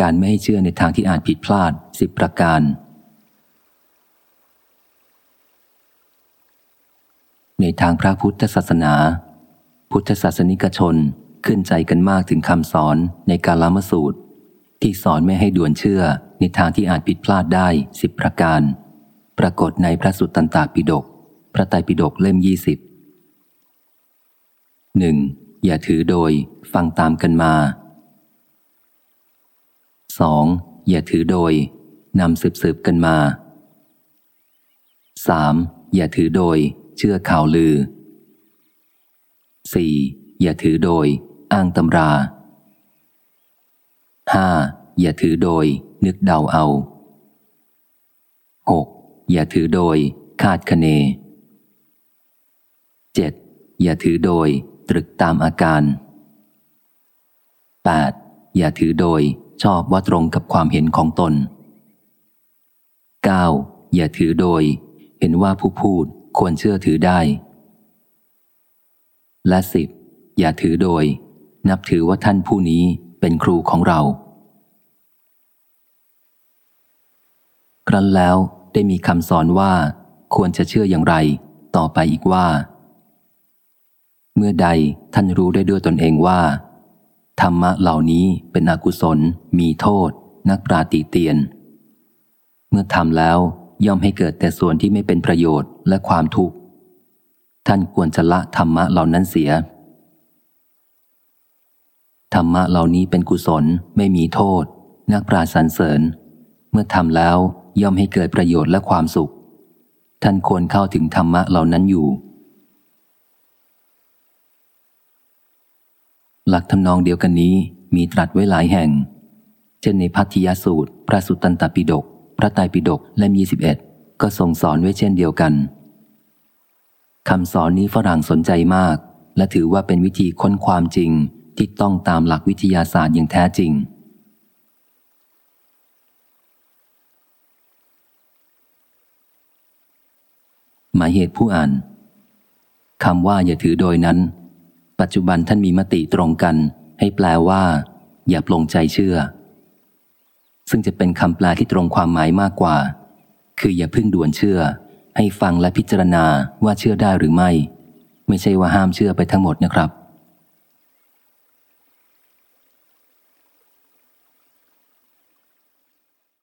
การไม่ให้เชื่อในทางที่อาจผิดพลาดสิบประการ ในทางพระพุทธศาสนา พุทธศาสนิกชนขึ้นใจกันมากถึงคำสอนในการลามสูตร ที่สอนไม่ให้ด่วนเชื่อในทางที่อาจผิดพลาดได้สิบประการ ปรากฏในพระสุตตันตปิฎกพระไตรปิฎกเล่มยี่สิบหนึ่งอย่าถือโดยฟังตามกันมา 2. อย่าถือโดยนำสืบสืบกันมา 3. อย่าถือโดย เชื่อข่าวลือ 4. อย่าถือโดย อ้างตำรา 5. อย่าถือโดย นึกเดาเอา 6. อย่าถือโดย คาดคะเน 7. อย่าถือโดย ตรึกตามอาการ 8. อย่าถือโดย ชอบว่าตรงกับความเห็นของตน 9. อย่าถือโดย เห็นว่าผู้พูดควรเชื่อถือได้ และสิบอย่าถือโดย นับถือว่าท่านผู้นี้เป็นครูของเรา ครั้นแล้วได้มีคำสอนว่าควรจะเชื่ออย่างไร ต่อไปอีกว่า เมื่อใดท่านรู้ได้ด้วยตนเองว่า ธรรมะเหล่านี้เป็นอกุศล มีโทษ นักปราติเตียน เมื่อทำแล้วย่อมให้เกิดแต่ส่วนที่ไม่เป็นประโยชน์และความทุกข์ ท่านควรจะละธรรมะเหล่านั้นเสีย ธรรมะเหล่านี้เป็นกุศล ไม่มีโทษ นักปราสรรเสริญ เมื่อทำแล้วย่อมให้เกิดประโยชน์และความสุข ท่านควรเข้าถึงธรรมะเหล่านั้นอยู่ หลักทำนองเดียวกันนี้มีตรัสไว้หลายแห่ง เช่นในพัทธิยสูตร พระสุตตันตปิฎกพระไตรปิฎกเล่ม21 ก็ทรงสอนไว้เช่นเดียวกันคำสอนนี้ฝรั่งสนใจมาก และถือว่าเป็นวิธีค้นความจริงที่ต้องตามหลักวิทยาศาสตร์อย่างแท้จริง หมายเหตุผู้อ่านคำว่าอย่าถือโดยนั้น ปัจจุบันท่านมีมติตรงกัน ให้แปลว่า อย่าปลงใจเชื่อ ซึ่งจะเป็นคำแปลที่ตรงความหมายมากกว่า คืออย่าพึ่งด่วนเชื่อ ให้ฟังและพิจารณาว่าเชื่อได้หรือไม่ ไม่ใช่ว่าห้ามเชื่อไปทั้งหมดนะครับ